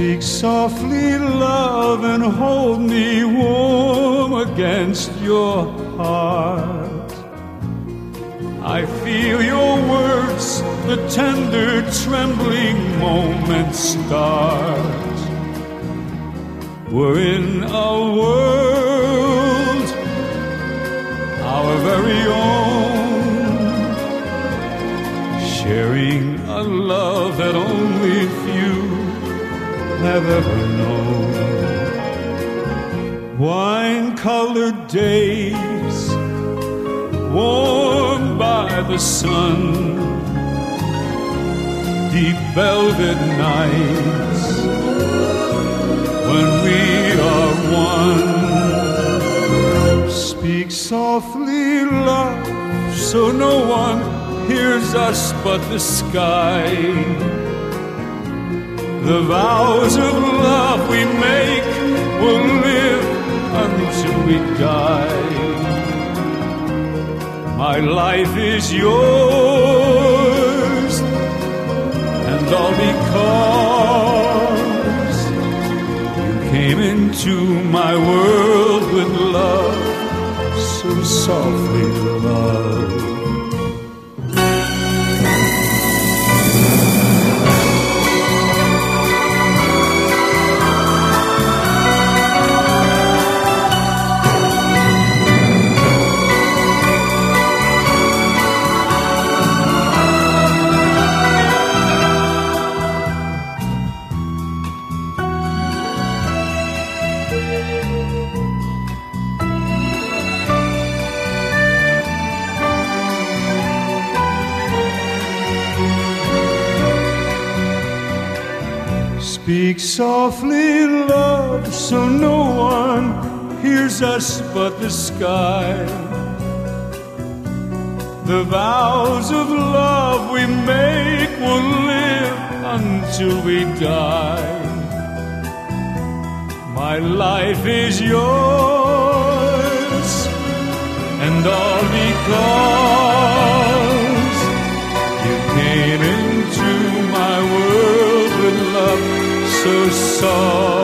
Speak softly, love, and hold me warm against your heart. I feel your words, the tender, trembling moments start. We're in a world, our very own, sharing a love that only few have ever known. Wine colored days, warmed by the sun, deep velvet nights when we are one. Speak softly, love, so no one hears us but the sky. The vows of love we make will live until we die. My life is yours, and all because you came into my world with love, so softly, love. Speak softly, love, so no one hears us but the sky. The vows of love we make will live until we die. My life is yours, and all because so softly